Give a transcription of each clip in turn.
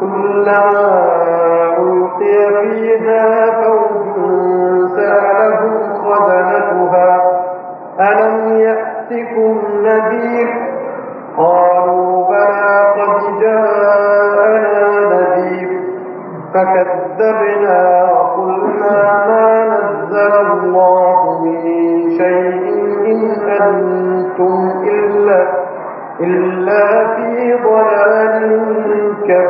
كلما ألقي فيها فوج سألهم خزنتها. ألم يأتكم نذير؟ قالوا بلى قد جاءنا نذير. فكذبنا وقلنا ما نزل الله من شيء إن أنتم إلا إلا في ضلال كبير.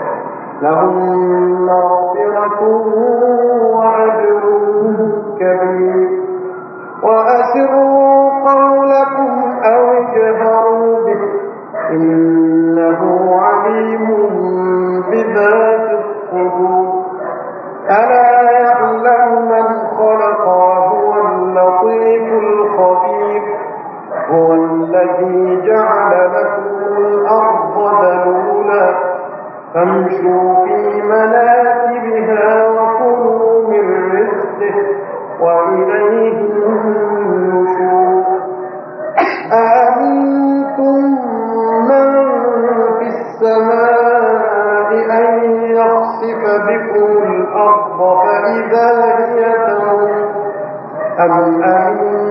الذي جعل لكم الأرض ذلولا فامشوا في مناكبها وكلوا من رزقه وإليه النشور. أأمنتم من في السماء أن يخسف بكم الأرض فإذا هي تمور؟ أم أمنتم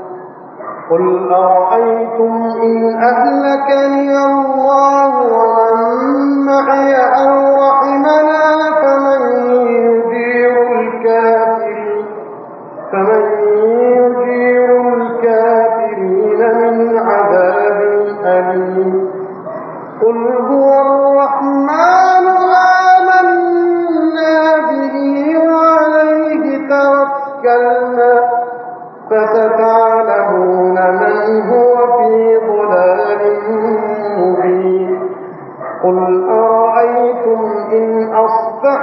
قل أرأيتم إن أهلكني الله ومن معي أو رحمنا فمن يجير الكافرين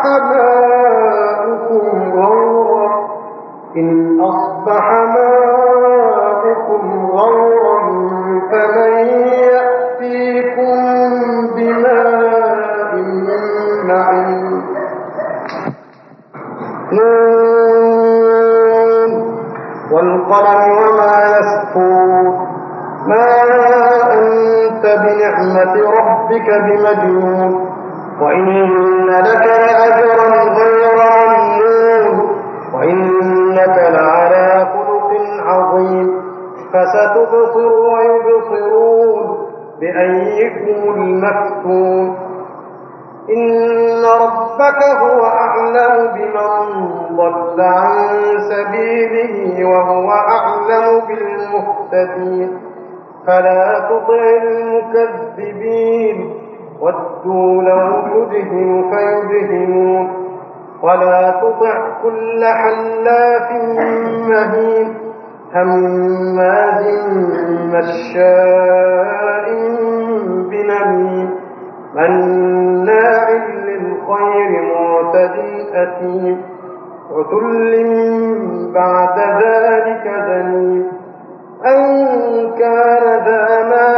ماؤكم غورا إن أصبح ماؤكم غورا فمن يأتيكم بماء معين نون والقلم وما يسطون ما أنت بنعمة ربك بمجنون. وإن لك لأجرا غير ممنون. وإنك لعلى خلق عظيم. فستبصر ويبصرون بأيكم المفتون. إن ربك هو أعلم بمن ضل عن سبيله وهو أعلم بالمهتدين. فلا تطع المكذبين. ودوا لو تدهن فيدهنون ولا تطع كل حلاف مهين. هماز مشاء بنميم. مناع للخير معتد أثيم. عتل بعد ذلك دنيم. أن كان ذا مال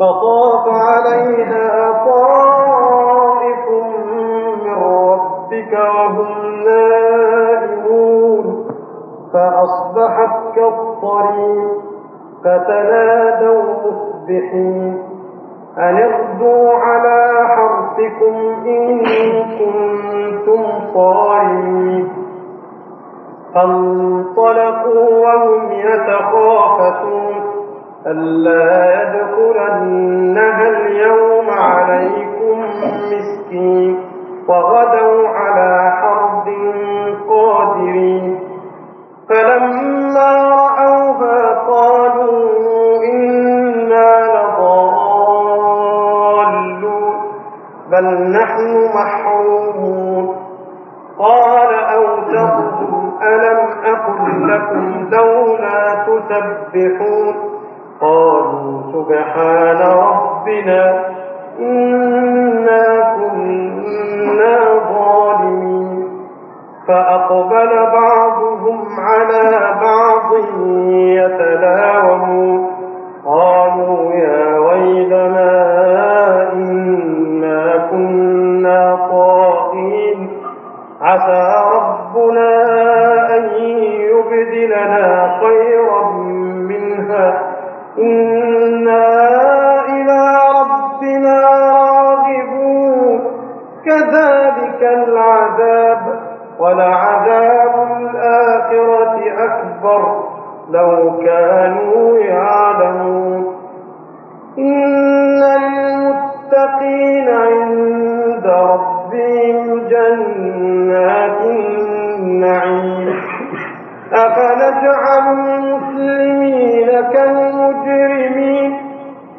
فطاف عليها طائف من ربك وهم نائمون. فأصبحت كالطريق فتنادوا مصبحين. أن اغدوا على حرثكم إن كنتم صارمين. فانطلقوا وهم يتخافتون. ألا يدخلنها اليوم عليكم مسكين وغدوا على حرد قادرين. فلما رأوها قالوا إنا لضالون بل نحن محرومون. قال أوسطهم ألم أقل لكم لولا تسبحون؟ قالوا سبحان ربنا إنا كنا ظالمين. فأقبل بعضهم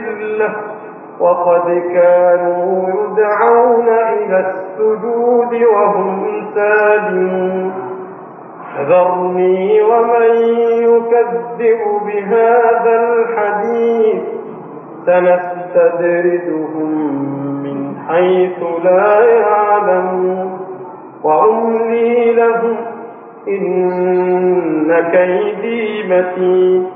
ترهقهم ذلة وقد كانوا يدعون إلى السجود وهم سالمون. فذرني ومن يكذب بهذا الحديث سنستدرجهم من حيث لا يعلمون. وأملي لهم إن كيدي متين.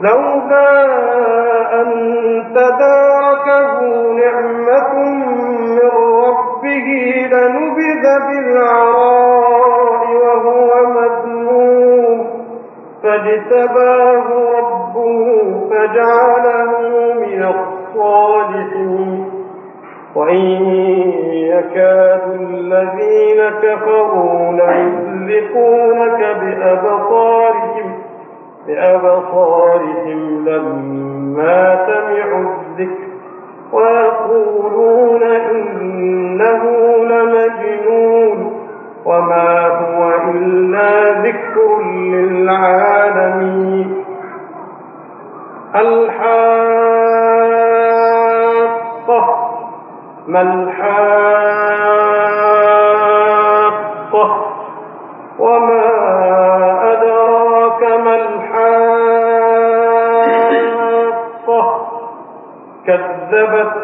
لولا أن تداركه نعمة من ربه لنبذ بالعراء وهو مذموم فاجتباه ربه فجعله من الصالحين. وإن يكاد الذين كفروا ليزلقونك بأبصارهم بأبصارهم لما سمعوا الذكر ويقولون إنه لمجنون وما هو إلا ذكر للعالمين. الحاقة ما الحاقة؟ كذبت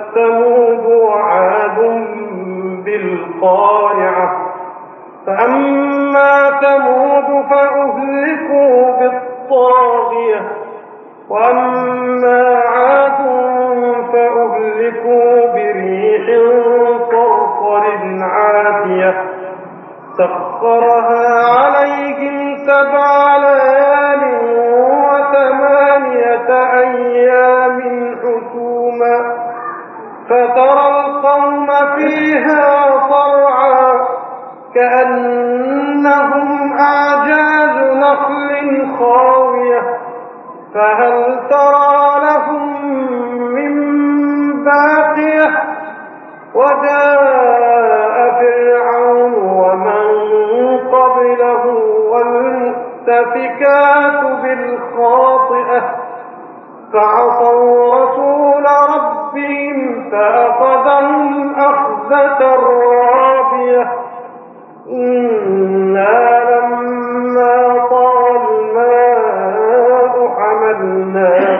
باقية وجاء فرعون ومن قبله والمؤتفكات بالخاطئة. فعصوا رسول ربهم فأخذهم أخذة رابية إنا لما طال الماء الجارية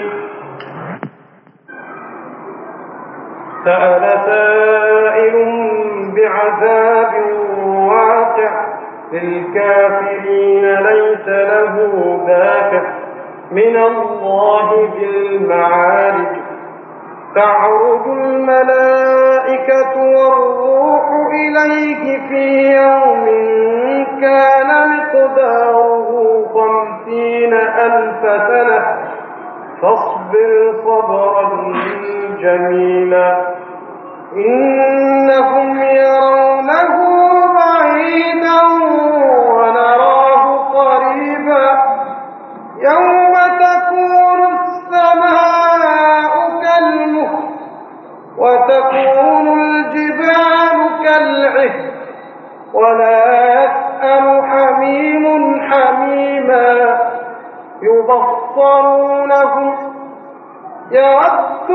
سأل سائل بعذاب واقع للكافرين ليس له دافع من الله بالمعارج تعرج الملائكة والروح إليه في يوم كان مقداره خمسين ألف سنة. فاصبر صبرا جميلا. إنهم يرونه بعيدا ونراه قريبا. يوم تكون السماء كالمهل وتكون الجبال كالعهن. ولا يسأل حميم حميما. يبصرونهم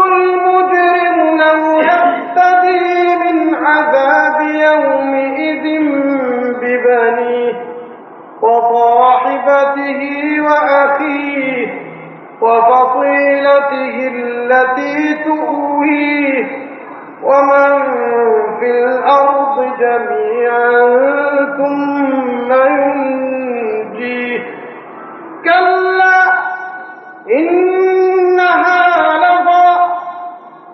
المجرم يفتدي من عذاب يومئذ ببنيه وصاحبته وأخيه وفصيلته التي تؤويه ومن في الأرض جميعا ثم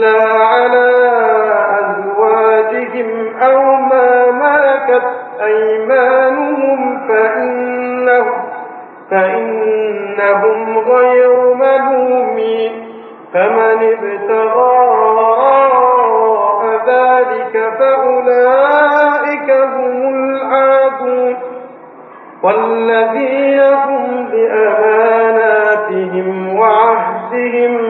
إلا على أزواجهم أو ما ملكت أيمانهم فإنهم, فإنهم غير ملومين. فمن ابتغى ذلك فأولئك هم العادون. والذين هم بأماناتهم وعهدهم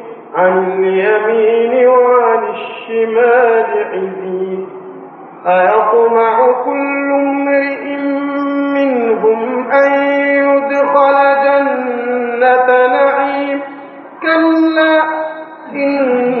عن اليمين وعن الشمال عزين. أيطمع كل امرئ منهم أن يدخل جنة نعيم. كلا إنا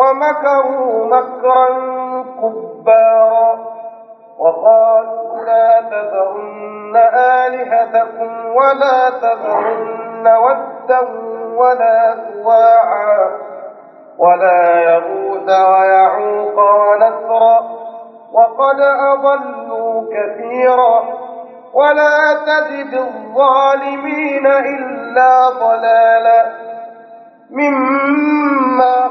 ومكروا مكرا كبارا وقالوا لا تذرن آلهتكم ولا تذرن ودا ولا سواعا ولا يغوث ويعوق ونسرا وقد أضلوا كثيرا ولا تزد الظالمين إلا ضلالا مما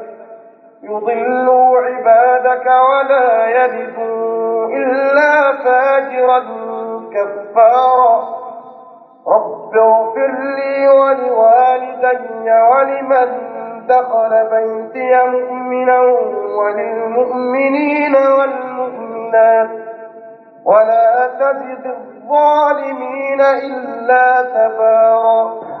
يضلوا عبادك ولا يلدوا إلا فاجرا كفارا. رب اغفر لي ولوالدي ولمن دخل بيتي مؤمنا وللمؤمنين والمؤمنات. ولا تجد الظالمين إلا تبارا.